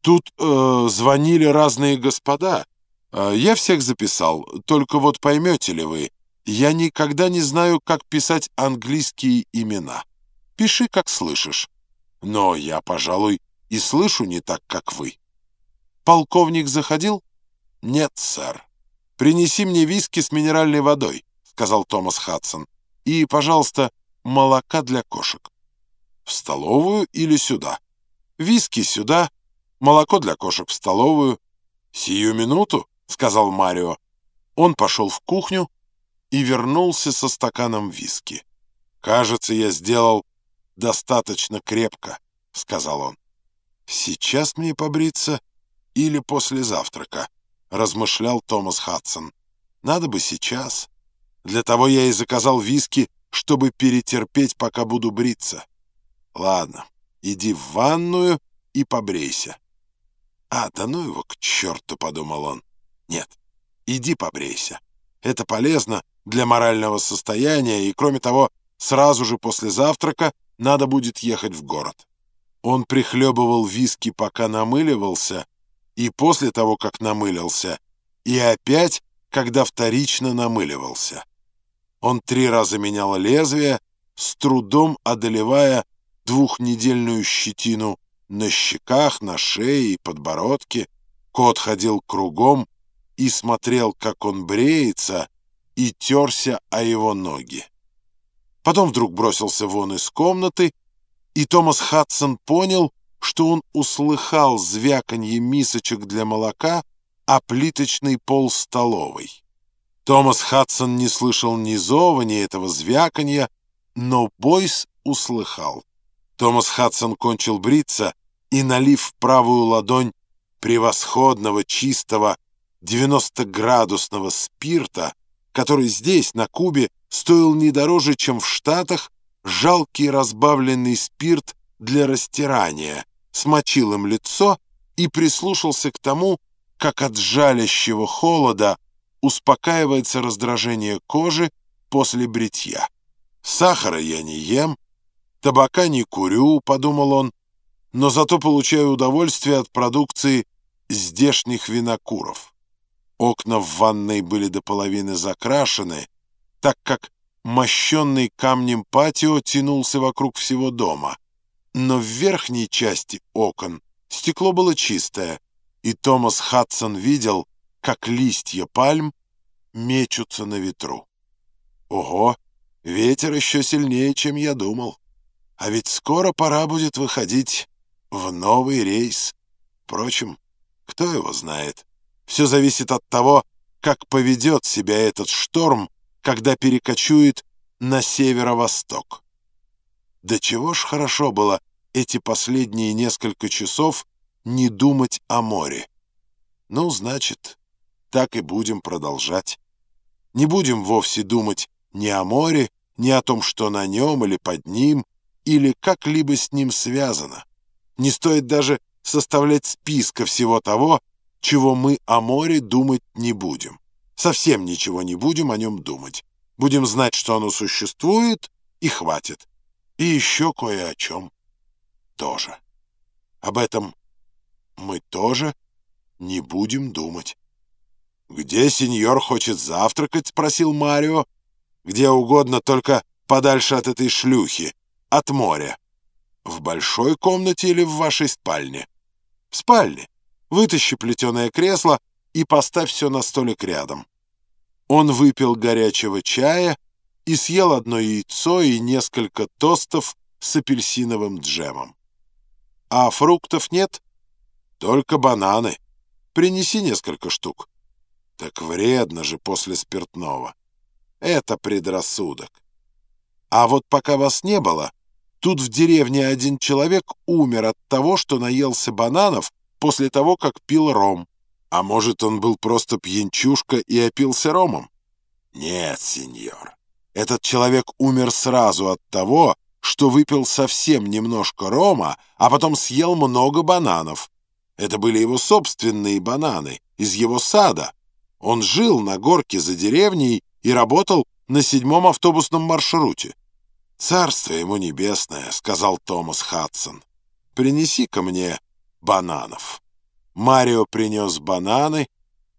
Тут э, звонили разные господа. Э, я всех записал. Только вот поймете ли вы, я никогда не знаю, как писать английские имена. Пиши, как слышишь. Но я, пожалуй, и слышу не так, как вы. Полковник заходил? Нет, сэр. Принеси мне виски с минеральной водой, сказал Томас Хадсон. И, пожалуйста, молока для кошек. В столовую или сюда? Виски сюда, молоко для кошек в столовую. Сию минуту, сказал Марио. Он пошел в кухню и вернулся со стаканом виски. Кажется, я сделал достаточно крепко, сказал он. Сейчас мне побриться или после завтрака, размышлял Томас Хадсон. Надо бы сейчас. Для того я и заказал виски, чтобы перетерпеть, пока буду бриться. Ладно, иди в ванную и побрейся. «А, да ну его к черту!» — подумал он. «Нет, иди побрейся. Это полезно для морального состояния, и, кроме того, сразу же после завтрака надо будет ехать в город». Он прихлебывал виски, пока намыливался, и после того, как намылился, и опять, когда вторично намыливался. Он три раза менял лезвие, с трудом одолевая двухнедельную щетину на щеках, на шее и подбородке кот ходил кругом и смотрел, как он бреется, и терся о его ноги. Потом вдруг бросился вон из комнаты, и Томас Хадсон понял, что он услыхал звяканье мисочек для молока о плиточный пол столовой. Томас Хадсон не слышал ни зова, ни этого звяканья, но Бойс услыхал. Томас Хадсон кончил бриться и, налив в правую ладонь превосходного, чистого, 90-градусного спирта, который здесь, на Кубе, стоил не дороже, чем в Штатах, жалкий разбавленный спирт для растирания, смочил им лицо и прислушался к тому, как от жалящего холода успокаивается раздражение кожи после бритья. Сахара я не ем, табака не курю, подумал он, но зато получаю удовольствие от продукции здешних винокуров. Окна в ванной были до половины закрашены, так как мощенный камнем патио тянулся вокруг всего дома. Но в верхней части окон стекло было чистое, и Томас Хадсон видел, как листья пальм мечутся на ветру. Ого, ветер еще сильнее, чем я думал. А ведь скоро пора будет выходить в новый рейс. Впрочем, кто его знает? Все зависит от того, как поведет себя этот шторм, когда перекочует на северо-восток. Да чего ж хорошо было эти последние несколько часов не думать о море. Ну, значит, так и будем продолжать. Не будем вовсе думать ни о море, ни о том, что на нем или под ним, или как-либо с ним связано. Не стоит даже составлять списка всего того, чего мы о море думать не будем. Совсем ничего не будем о нем думать. Будем знать, что оно существует, и хватит. И еще кое о чем тоже. Об этом мы тоже не будем думать. «Где сеньор хочет завтракать?» — спросил Марио. «Где угодно, только подальше от этой шлюхи от моря. В большой комнате или в вашей спальне? В спальне. Вытащи плетеное кресло и поставь все на столик рядом. Он выпил горячего чая и съел одно яйцо и несколько тостов с апельсиновым джемом. А фруктов нет? Только бананы. Принеси несколько штук. Так вредно же после спиртного. Это предрассудок. А вот пока вас не было, Тут в деревне один человек умер от того, что наелся бананов после того, как пил ром. А может, он был просто пьянчушка и опился ромом? Нет, сеньор. Этот человек умер сразу от того, что выпил совсем немножко рома, а потом съел много бананов. Это были его собственные бананы, из его сада. Он жил на горке за деревней и работал на седьмом автобусном маршруте. «Царство ему небесное», — сказал Томас Хадсон. «Принеси ко мне бананов». Марио принес бананы,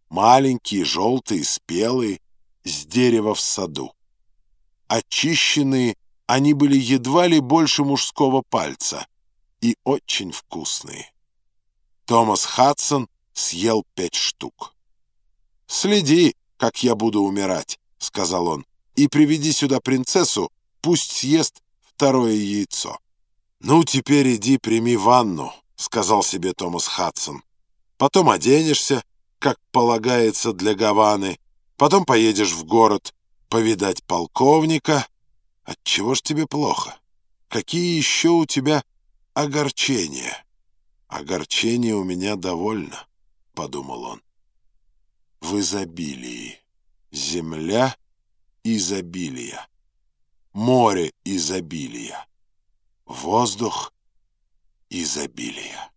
маленькие, желтые, спелые, с дерева в саду. Очищенные, они были едва ли больше мужского пальца и очень вкусные. Томас Хадсон съел пять штук. «Следи, как я буду умирать», — сказал он, — «и приведи сюда принцессу, пусть съест второе яйцо». «Ну, теперь иди прими ванну», — сказал себе Томас Хадсон. «Потом оденешься, как полагается для Гаваны, потом поедешь в город повидать полковника. Отчего ж тебе плохо? Какие еще у тебя огорчения?» «Огорчения у меня довольно», — подумал он. «В изобилии. Земля изобилия. Море изобилия воздух изобилия.